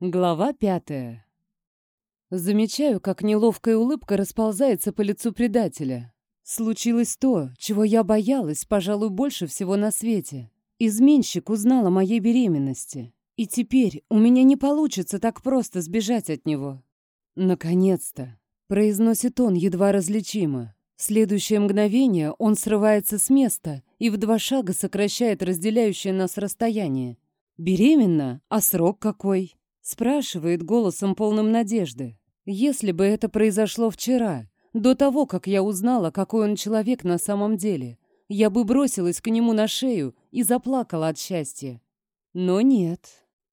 Глава пятая. Замечаю, как неловкая улыбка расползается по лицу предателя. Случилось то, чего я боялась, пожалуй, больше всего на свете. Изменщик узнал о моей беременности. И теперь у меня не получится так просто сбежать от него. «Наконец-то!» — произносит он едва различимо. В следующее мгновение он срывается с места и в два шага сокращает разделяющее нас расстояние. «Беременна? А срок какой?» Спрашивает голосом полным надежды. Если бы это произошло вчера, до того, как я узнала, какой он человек на самом деле, я бы бросилась к нему на шею и заплакала от счастья. Но нет.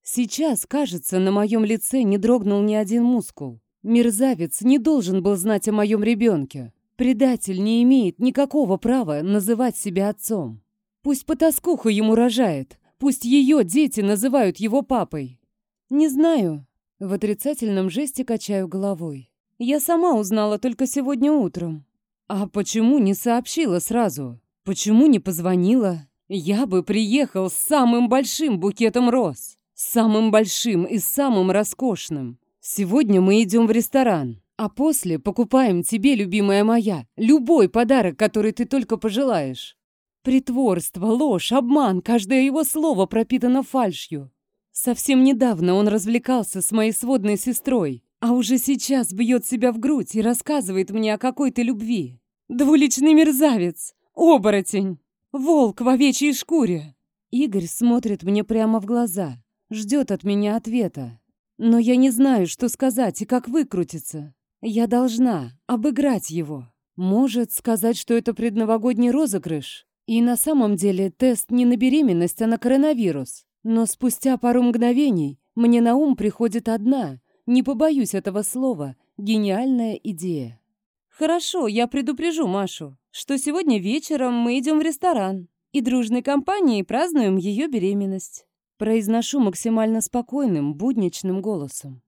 Сейчас, кажется, на моем лице не дрогнул ни один мускул. Мерзавец не должен был знать о моем ребенке. Предатель не имеет никакого права называть себя отцом. Пусть потаскуха ему рожает, пусть ее дети называют его папой. «Не знаю». В отрицательном жесте качаю головой. «Я сама узнала только сегодня утром». «А почему не сообщила сразу? Почему не позвонила? Я бы приехал с самым большим букетом роз. Самым большим и самым роскошным. Сегодня мы идем в ресторан, а после покупаем тебе, любимая моя, любой подарок, который ты только пожелаешь». Притворство, ложь, обман, каждое его слово пропитано фальшью. Совсем недавно он развлекался с моей сводной сестрой, а уже сейчас бьет себя в грудь и рассказывает мне о какой-то любви. Двуличный мерзавец, оборотень, волк в овечьей шкуре. Игорь смотрит мне прямо в глаза, ждет от меня ответа. Но я не знаю, что сказать и как выкрутиться. Я должна обыграть его. Может, сказать, что это предновогодний розыгрыш? И на самом деле тест не на беременность, а на коронавирус. Но спустя пару мгновений мне на ум приходит одна, не побоюсь этого слова, гениальная идея. «Хорошо, я предупрежу Машу, что сегодня вечером мы идем в ресторан и дружной компанией празднуем ее беременность». Произношу максимально спокойным, будничным голосом.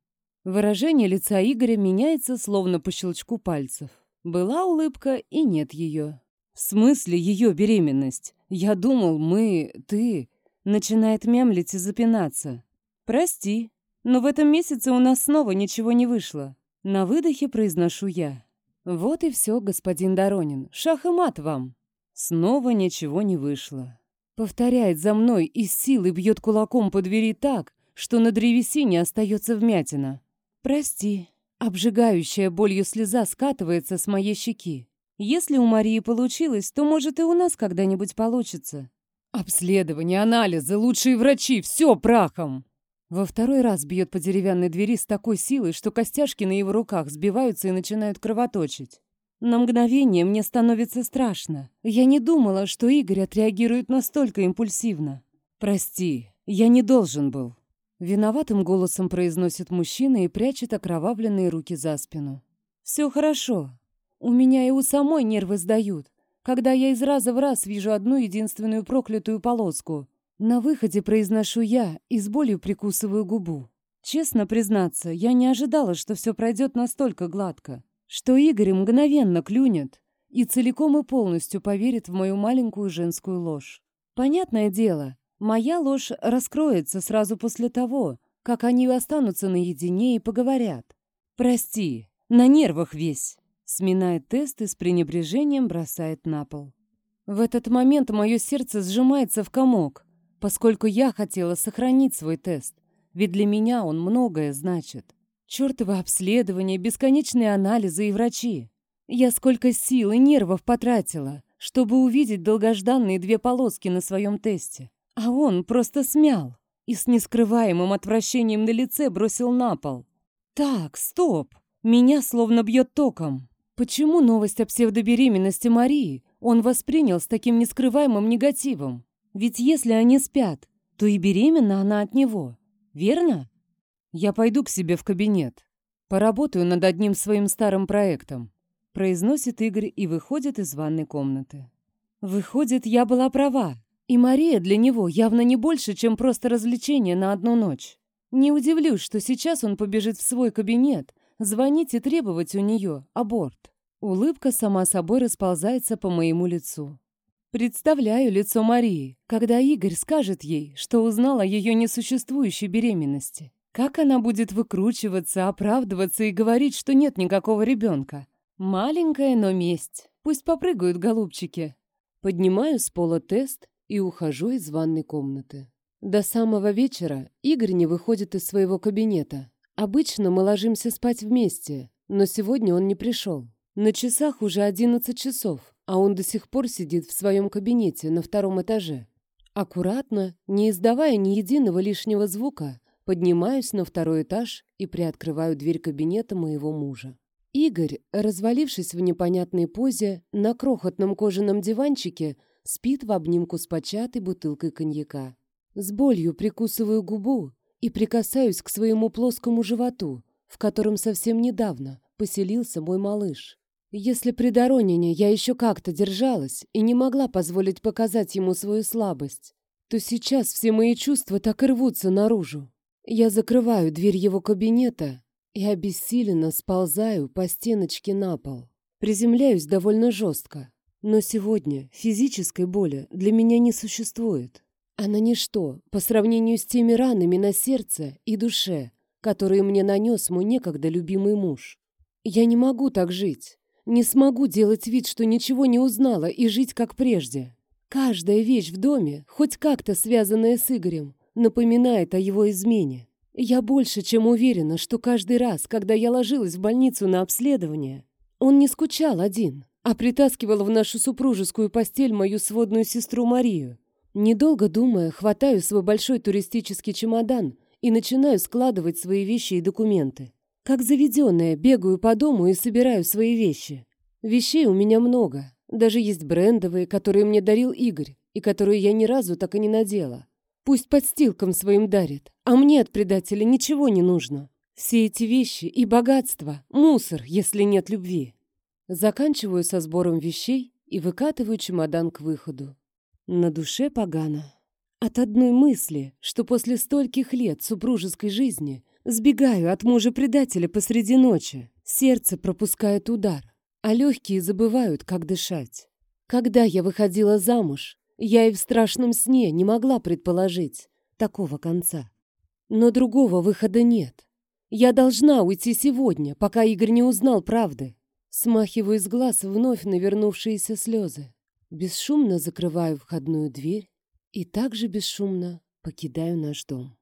Выражение лица Игоря меняется словно по щелчку пальцев. Была улыбка и нет ее. «В смысле ее беременность? Я думал, мы, ты...» Начинает мямлить и запинаться. «Прости, но в этом месяце у нас снова ничего не вышло». На выдохе произношу я. «Вот и все, господин Доронин. Шах и мат вам». Снова ничего не вышло. Повторяет за мной и с силой бьет кулаком по двери так, что на древесине остается вмятина. «Прости». Обжигающая болью слеза скатывается с моей щеки. Если у Марии получилось, то, может, и у нас когда-нибудь получится. Обследование, анализы, лучшие врачи, все прахом. Во второй раз бьет по деревянной двери с такой силой, что костяшки на его руках сбиваются и начинают кровоточить. На мгновение мне становится страшно. Я не думала, что Игорь отреагирует настолько импульсивно. «Прости, я не должен был». Виноватым голосом произносит мужчина и прячет окровавленные руки за спину. «Все хорошо. У меня и у самой нервы сдают когда я из раза в раз вижу одну единственную проклятую полоску. На выходе произношу я и с болью прикусываю губу. Честно признаться, я не ожидала, что все пройдет настолько гладко, что Игорь мгновенно клюнет и целиком и полностью поверит в мою маленькую женскую ложь. Понятное дело, моя ложь раскроется сразу после того, как они останутся наедине и поговорят. «Прости, на нервах весь». Сминает тест и с пренебрежением бросает на пол. В этот момент мое сердце сжимается в комок, поскольку я хотела сохранить свой тест, ведь для меня он многое значит. Чёртовы обследования, бесконечные анализы и врачи. Я сколько сил и нервов потратила, чтобы увидеть долгожданные две полоски на своем тесте. А он просто смял и с нескрываемым отвращением на лице бросил на пол. Так, стоп. Меня словно бьет током. Почему новость о псевдобеременности Марии он воспринял с таким нескрываемым негативом? Ведь если они спят, то и беременна она от него. Верно? Я пойду к себе в кабинет. Поработаю над одним своим старым проектом. Произносит Игорь и выходит из ванной комнаты. Выходит, я была права. И Мария для него явно не больше, чем просто развлечение на одну ночь. Не удивлюсь, что сейчас он побежит в свой кабинет, звонить и требовать у нее аборт. Улыбка сама собой расползается по моему лицу. Представляю лицо Марии, когда Игорь скажет ей, что узнал о ее несуществующей беременности. Как она будет выкручиваться, оправдываться и говорить, что нет никакого ребенка? Маленькая, но месть. Пусть попрыгают голубчики. Поднимаю с пола тест и ухожу из ванной комнаты. До самого вечера Игорь не выходит из своего кабинета. Обычно мы ложимся спать вместе, но сегодня он не пришел. На часах уже 11 часов, а он до сих пор сидит в своем кабинете на втором этаже. Аккуратно, не издавая ни единого лишнего звука, поднимаюсь на второй этаж и приоткрываю дверь кабинета моего мужа. Игорь, развалившись в непонятной позе, на крохотном кожаном диванчике, спит в обнимку с початой бутылкой коньяка. С болью прикусываю губу и прикасаюсь к своему плоскому животу, в котором совсем недавно поселился мой малыш. Если при Доронине я еще как-то держалась и не могла позволить показать ему свою слабость, то сейчас все мои чувства так и рвутся наружу. Я закрываю дверь его кабинета и обессиленно сползаю по стеночке на пол. Приземляюсь довольно жестко. Но сегодня физической боли для меня не существует. Она ничто по сравнению с теми ранами на сердце и душе, которые мне нанес мой некогда любимый муж. Я не могу так жить. Не смогу делать вид, что ничего не узнала, и жить как прежде. Каждая вещь в доме, хоть как-то связанная с Игорем, напоминает о его измене. Я больше чем уверена, что каждый раз, когда я ложилась в больницу на обследование, он не скучал один, а притаскивал в нашу супружескую постель мою сводную сестру Марию. Недолго думая, хватаю свой большой туристический чемодан и начинаю складывать свои вещи и документы. Как заведенная, бегаю по дому и собираю свои вещи. Вещей у меня много. Даже есть брендовые, которые мне дарил Игорь, и которые я ни разу так и не надела. Пусть подстилкам своим дарит, а мне от предателя ничего не нужно. Все эти вещи и богатство — мусор, если нет любви. Заканчиваю со сбором вещей и выкатываю чемодан к выходу. На душе погано. От одной мысли, что после стольких лет супружеской жизни Сбегаю от мужа-предателя посреди ночи. Сердце пропускает удар, а легкие забывают, как дышать. Когда я выходила замуж, я и в страшном сне не могла предположить такого конца. Но другого выхода нет. Я должна уйти сегодня, пока Игорь не узнал правды. Смахиваю из глаз вновь навернувшиеся слезы. Бесшумно закрываю входную дверь и также бесшумно покидаю наш дом.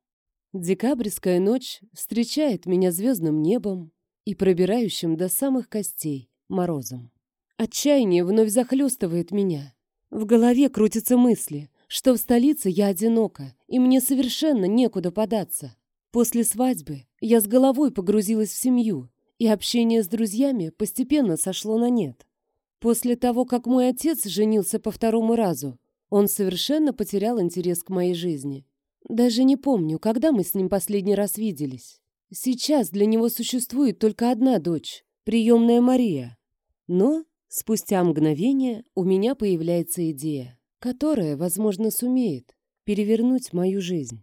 Декабрьская ночь встречает меня звездным небом и пробирающим до самых костей морозом. Отчаяние вновь захлестывает меня. В голове крутятся мысли, что в столице я одинока, и мне совершенно некуда податься. После свадьбы я с головой погрузилась в семью, и общение с друзьями постепенно сошло на нет. После того, как мой отец женился по второму разу, он совершенно потерял интерес к моей жизни. Даже не помню, когда мы с ним последний раз виделись. Сейчас для него существует только одна дочь, приемная Мария. Но спустя мгновение у меня появляется идея, которая, возможно, сумеет перевернуть мою жизнь.